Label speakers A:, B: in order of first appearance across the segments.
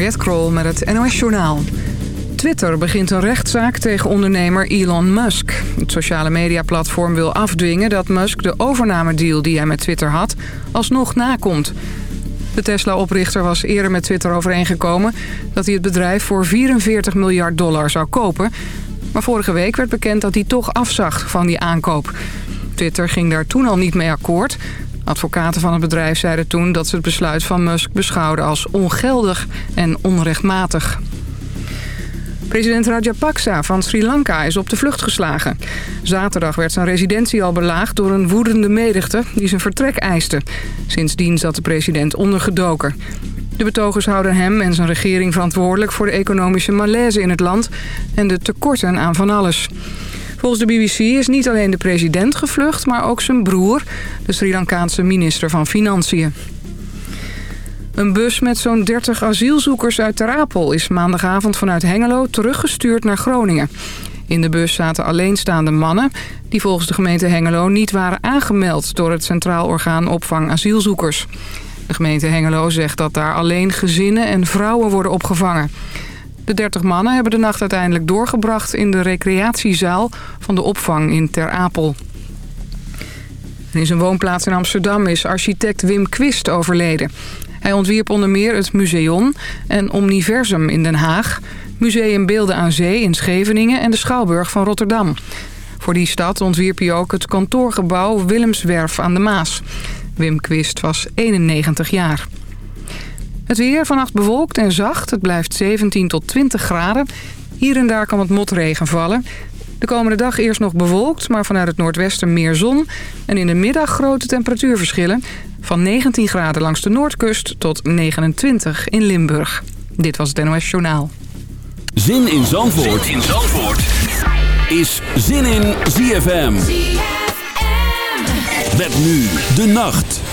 A: Mariette Krol met het NOS Journaal. Twitter begint een rechtszaak tegen ondernemer Elon Musk. Het sociale mediaplatform wil afdwingen dat Musk de overnamedeal die hij met Twitter had... alsnog nakomt. De Tesla-oprichter was eerder met Twitter overeengekomen... dat hij het bedrijf voor 44 miljard dollar zou kopen. Maar vorige week werd bekend dat hij toch afzag van die aankoop. Twitter ging daar toen al niet mee akkoord... Advocaten van het bedrijf zeiden toen dat ze het besluit van Musk beschouwden als ongeldig en onrechtmatig. President Rajapaksa van Sri Lanka is op de vlucht geslagen. Zaterdag werd zijn residentie al belaagd door een woedende menigte die zijn vertrek eiste. Sindsdien zat de president ondergedoken. De betogers houden hem en zijn regering verantwoordelijk voor de economische malaise in het land en de tekorten aan van alles. Volgens de BBC is niet alleen de president gevlucht, maar ook zijn broer, de Sri Lankaanse minister van Financiën. Een bus met zo'n 30 asielzoekers uit Ter Apel is maandagavond vanuit Hengelo teruggestuurd naar Groningen. In de bus zaten alleenstaande mannen die volgens de gemeente Hengelo niet waren aangemeld door het Centraal Orgaan Opvang Asielzoekers. De gemeente Hengelo zegt dat daar alleen gezinnen en vrouwen worden opgevangen. De 30 mannen hebben de nacht uiteindelijk doorgebracht in de recreatiezaal van de opvang in Ter Apel. In zijn woonplaats in Amsterdam is architect Wim Quist overleden. Hij ontwierp onder meer het Museum en Omniversum in Den Haag... Museum Beelden aan Zee in Scheveningen en de Schouwburg van Rotterdam. Voor die stad ontwierp hij ook het kantoorgebouw Willemswerf aan de Maas. Wim Quist was 91 jaar. Het weer vannacht bewolkt en zacht. Het blijft 17 tot 20 graden. Hier en daar kan wat motregen vallen. De komende dag eerst nog bewolkt, maar vanuit het noordwesten meer zon. En in de middag grote temperatuurverschillen. Van 19 graden langs de noordkust tot 29 in Limburg. Dit was het NOS Journaal.
B: Zin in Zandvoort, zin in Zandvoort. is Zin in ZFM. ZFM. Met nu de nacht.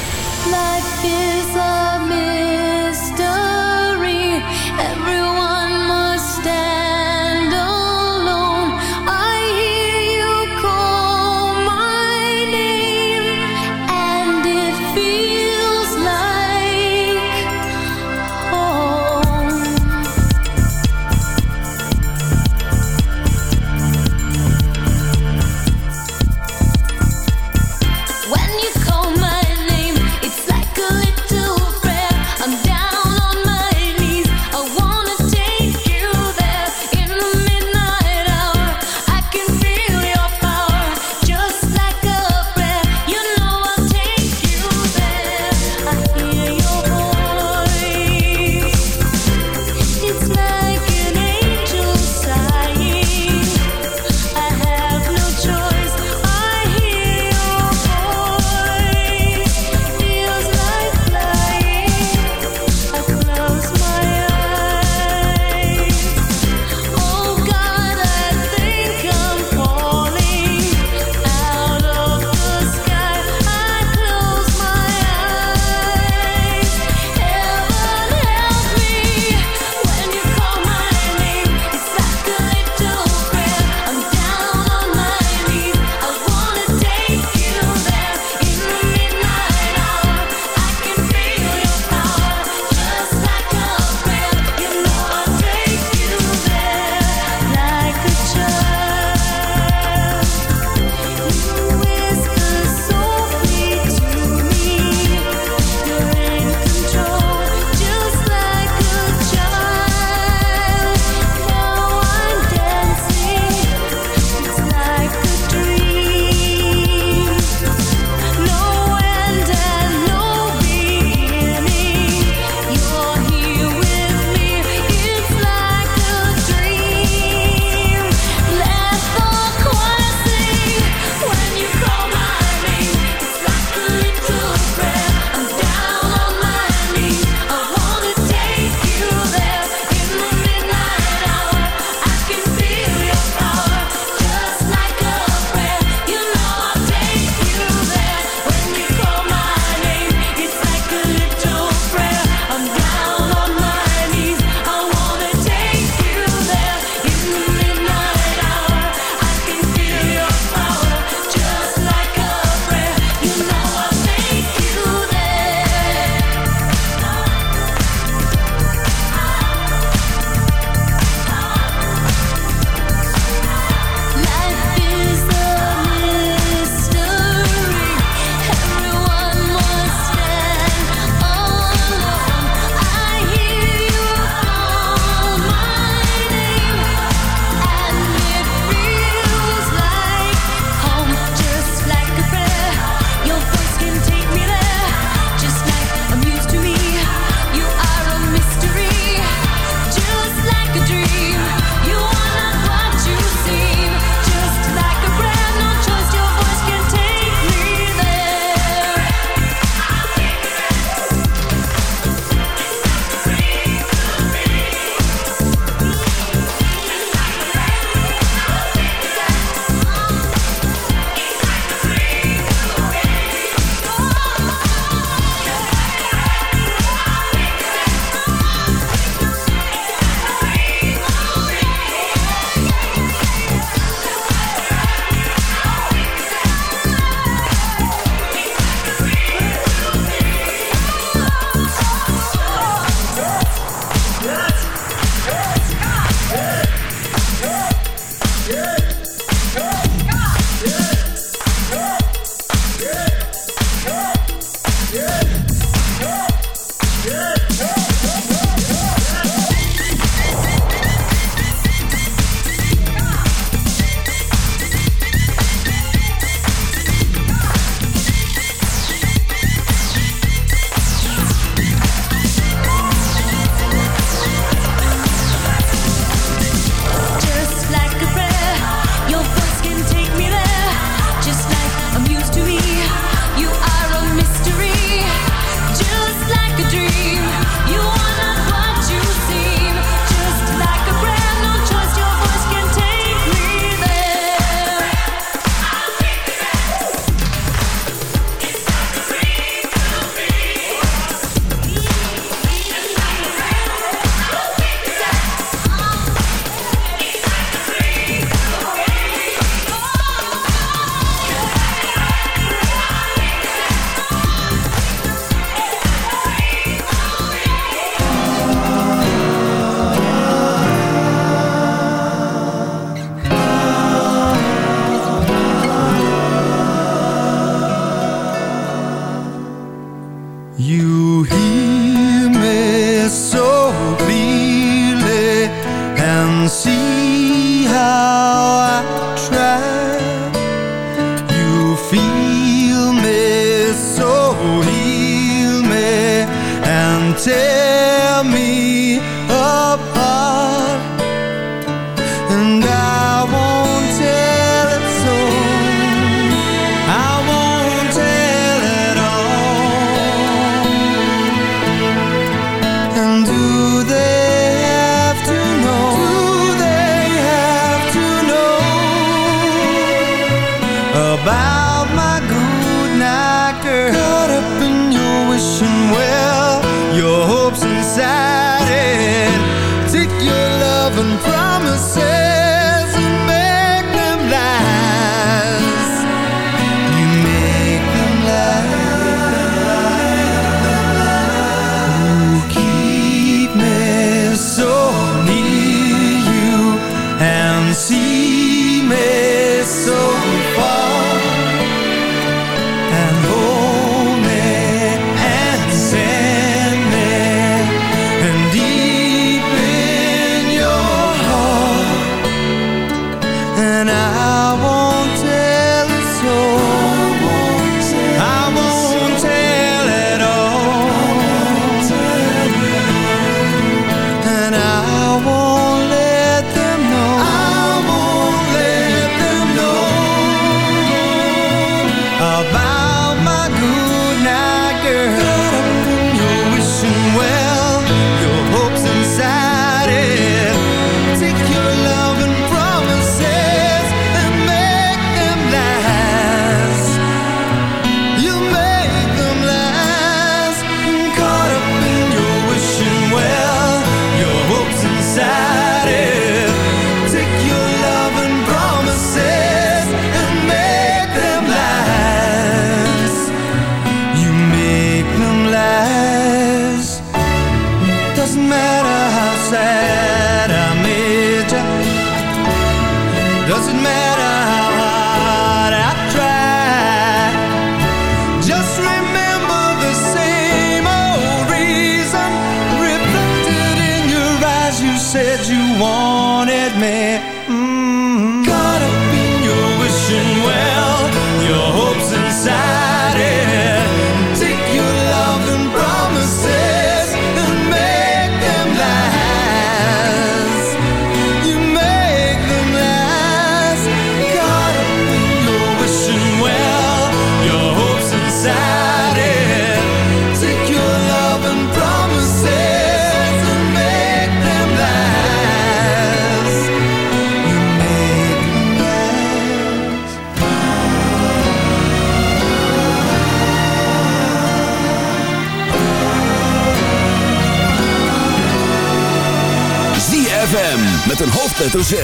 C: Hoofdletter Z.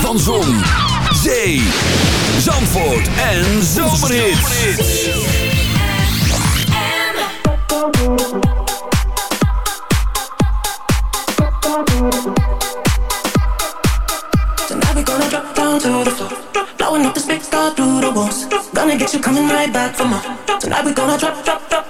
C: Van Zon, Zee, Zandvoort en Zomerhits. Tonight we gonna drop down to the floor. Blowing up the speakers through the walls. Gonna get you coming right back for more. Tonight we gonna drop, drop, drop,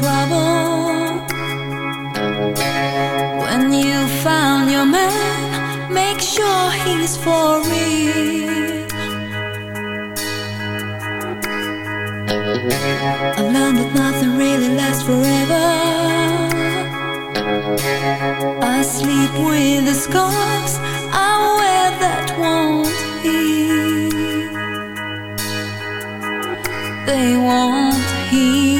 C: trouble. When you
D: your man, make sure he's for real. I've learned that
B: nothing really lasts forever.
E: I sleep with the scars I wear that won't
F: heal. They won't heal.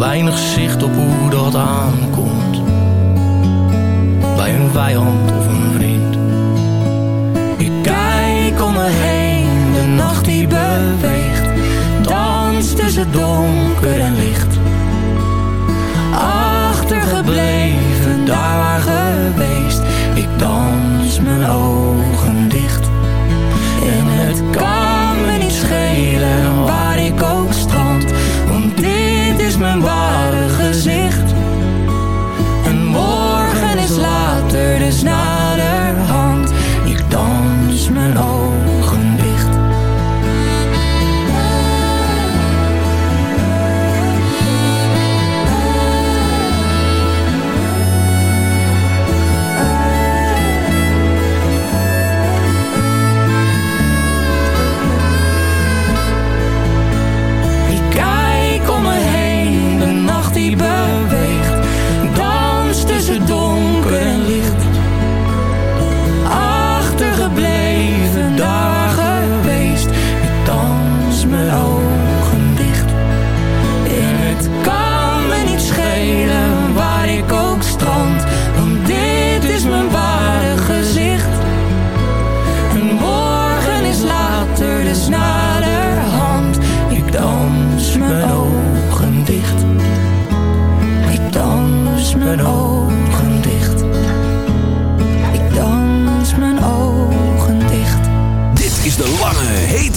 F: weinig zicht op hoe dat aankomt. Bij een vijand of een vriend. Ik kijk om me heen, de nacht die beweegt. Dans tussen donker en licht. Achtergebleven, daar waar geweest. Ik dans mijn ogen dicht. En het kan me niet schelen waar ik ook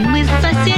G: Мы с соседями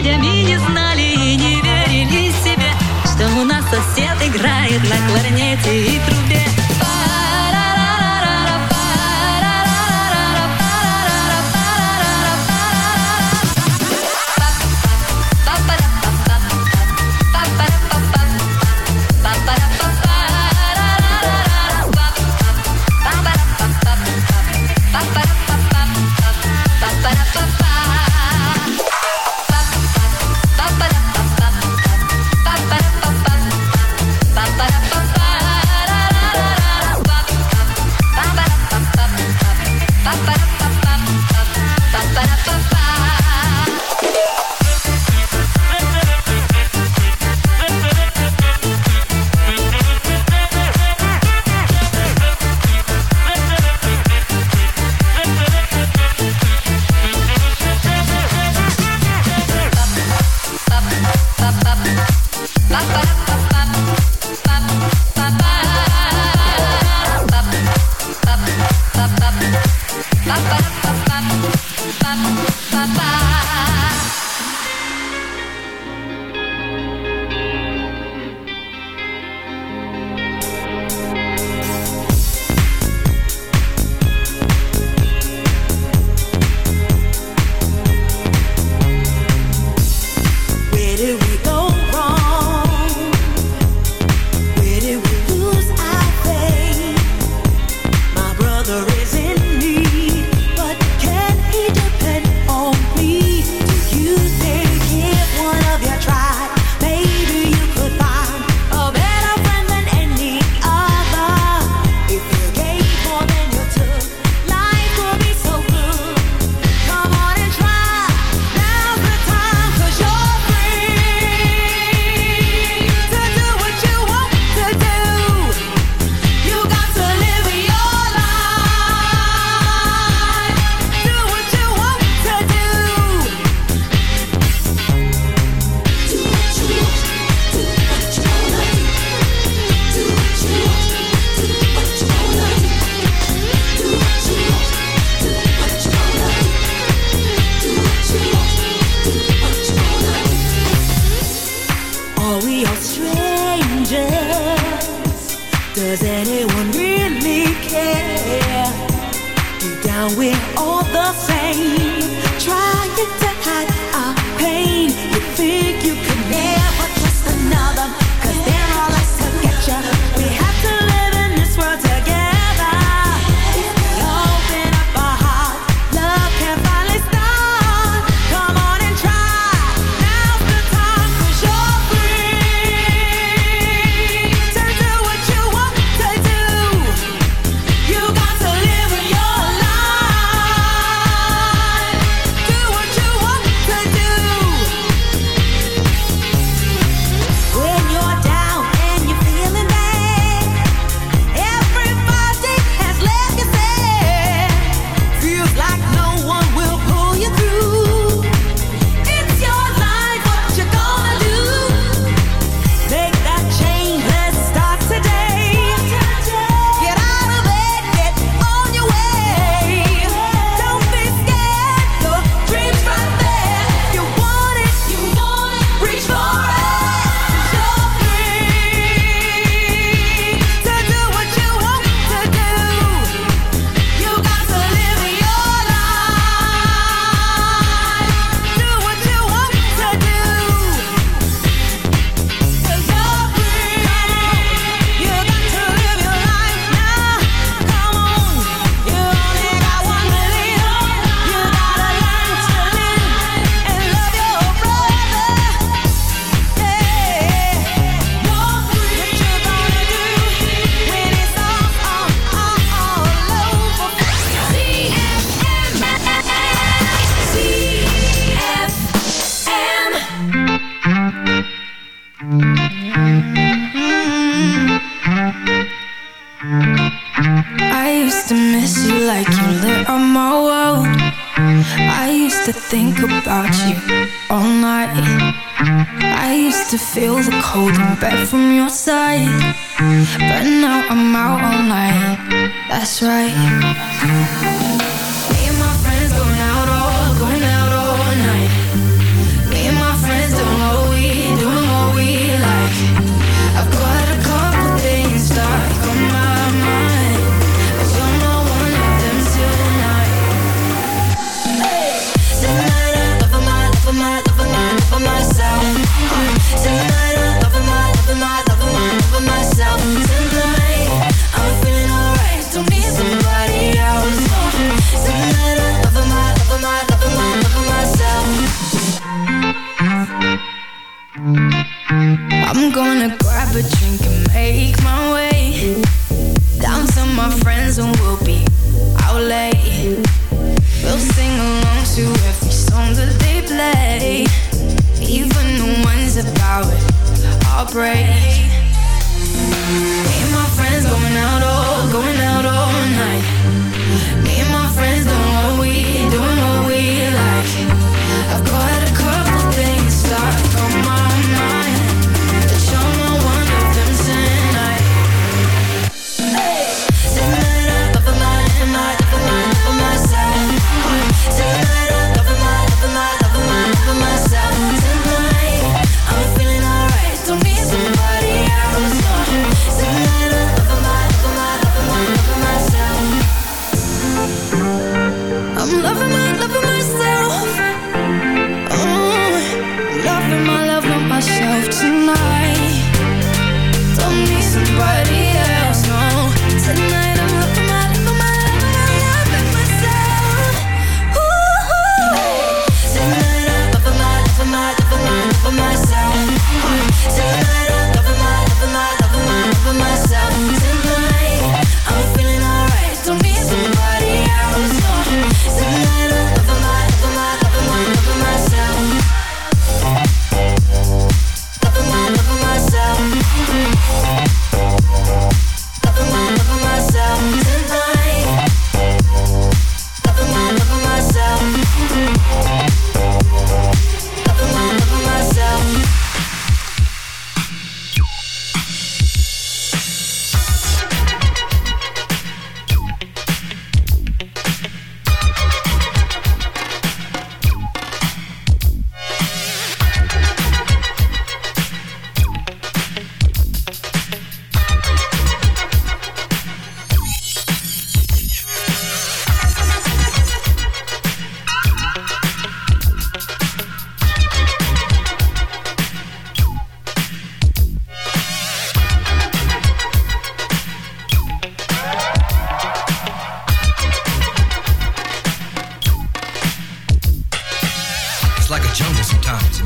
G: heartbreak.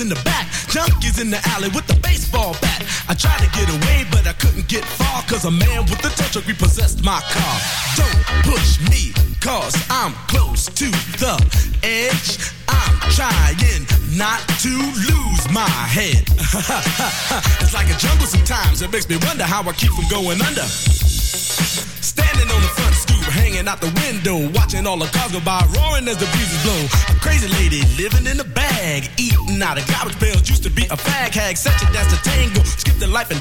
H: in the back, junkies in the alley with the baseball bat. I tried to get away, but I couldn't get far, cause a man with a tow truck repossessed my car. Don't push me, cause I'm close to the edge. I'm trying not to lose my head. it's like a jungle sometimes, it makes me wonder how I keep from going under. Standing on the front stoop, hanging out the window, watching all the cars go by, roaring as the breezes blow. A crazy lady living in a bag, eating out of garbage pails. Used to be a fag hag, such a dance to tango. Skipped the life and.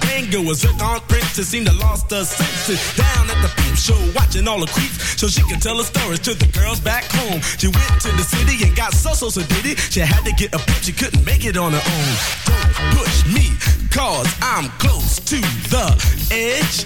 H: Was a zircon princess seemed to lost her senses. Down at the peep show, watching all the creeps, so she could tell her stories to the girls back home. She went to the city and got so so so did it. She had to get a pimp, she couldn't make it on her own. Don't push me, cause I'm close to the edge.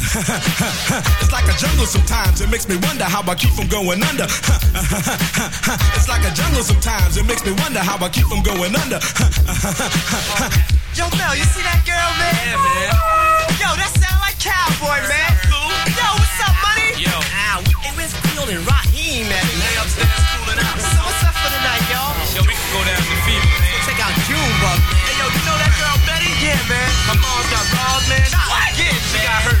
H: it's like a jungle sometimes. It makes me wonder how I keep from going under. it's like a jungle sometimes. It makes me wonder how I keep from going under.
I: Yo, Mel, you see that girl, man?
H: Yeah, man.
I: Yo, that sound like cowboy, man.
H: cool?
I: Yo, what's up, money?
H: Yo.
I: Ah, hey, where's Field and Raheem, man?
H: Lay upstairs cooling out.
I: So what's up for the night, y'all?
H: Yo, we can go down to Fever, man.
I: Check out Junebug, man. Hey, yo, you know that girl Betty? Yeah, man. Her mom's got robbed, man. What? Yeah, she got hurt.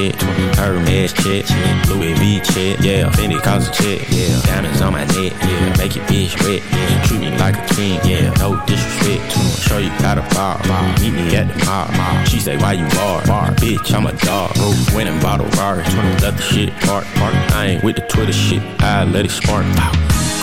J: Check, Hermes check, Louis V check, yeah, Fendi cause a check, yeah, diamonds on my neck, yeah, make your bitch wet, yeah, treat me like a king, yeah, no disrespect, show you how to bar, bar, meet me at the mall, mall. She say why you bar, bar, bitch, I'm a dog, bro, went and bought a Rari, let the shit park, park, I ain't with the Twitter shit, I let it spark, pow.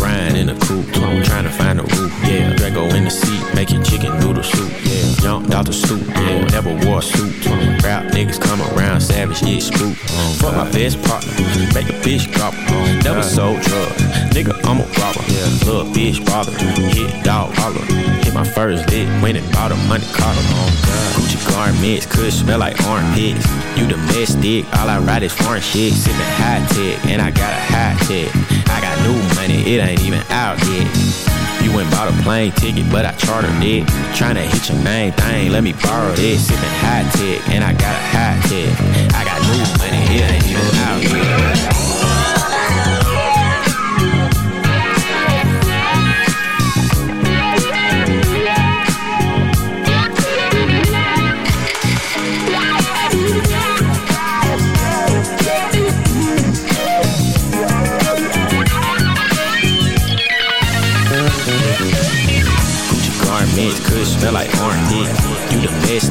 J: Ryan in the coupe, I'm trying to find a roof, yeah. Draco in the seat, making chicken noodle soup, yeah. Jumped out the stoop, yeah. Never wore a suit. Rap niggas come around, savage, yeah, spook. Fuck my best partner, make a bitch gobble. Never sold drugs, nigga, I'm a robber. Yeah. Little bitch bother, hit dog holler. Hit my first lick, went and bought a money caught a long collar. Gucci garments could smell like armpits. You domestic, all I ride is foreign shit. Sippin' high tech, and I got a high tech. I got new money, it ain't even out yet. You went bought a plane ticket, but I chartered it. Tryna hit your main thing, let me borrow this. Sippin' high tech, and I got a high tech. I got new money, it ain't even out yet.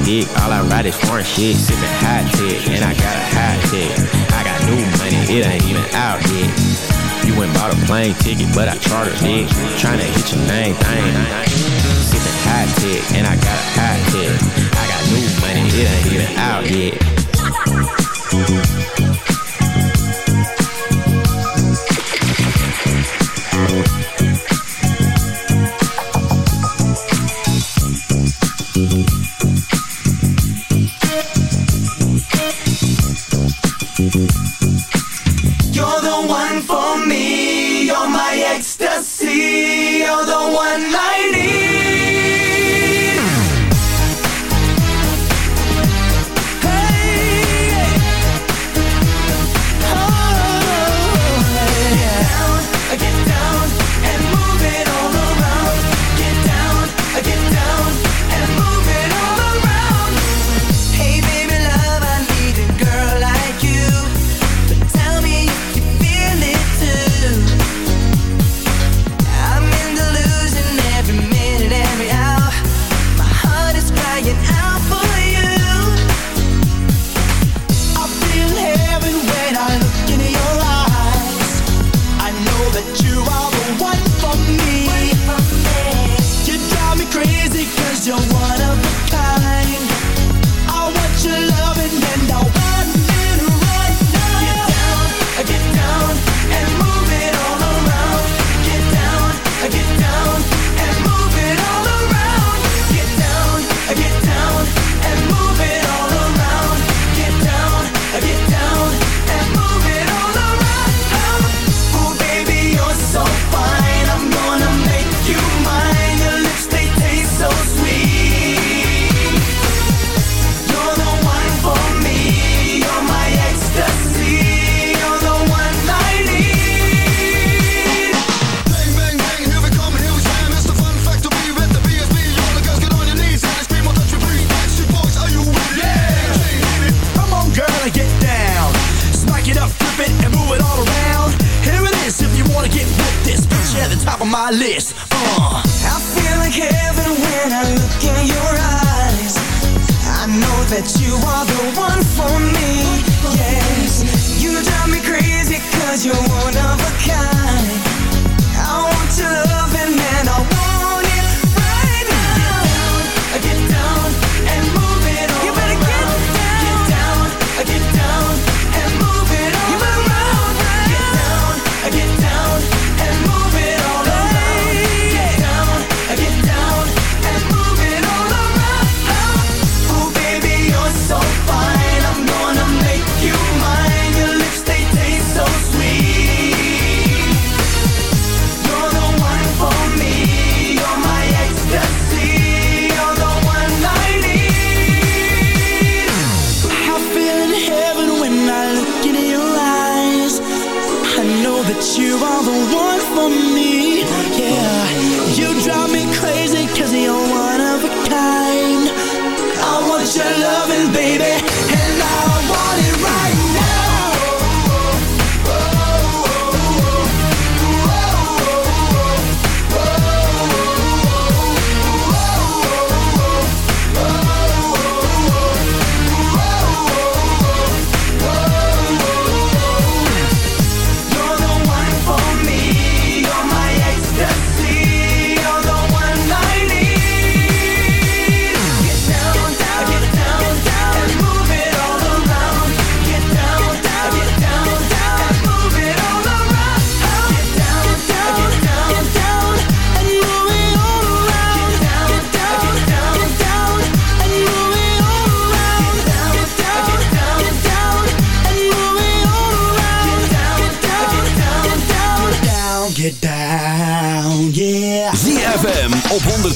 J: Domestic, all I ride is foreign shit. Sippin' hot tech, and I got a hot tech. I got new money, it ain't even out yet. You went bought a plane ticket, but I chartered it. Tryna hit your main thing. Sippin' high tech, and I got a high tech. I got new money, it ain't even out yet.
K: My
H: list. Uh.
K: I feel like heaven when I look in your eyes. I know that you are the one for me. Yes, you drive me crazy cause you're one of a kind. I want your loving and I